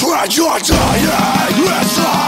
When you're dying inside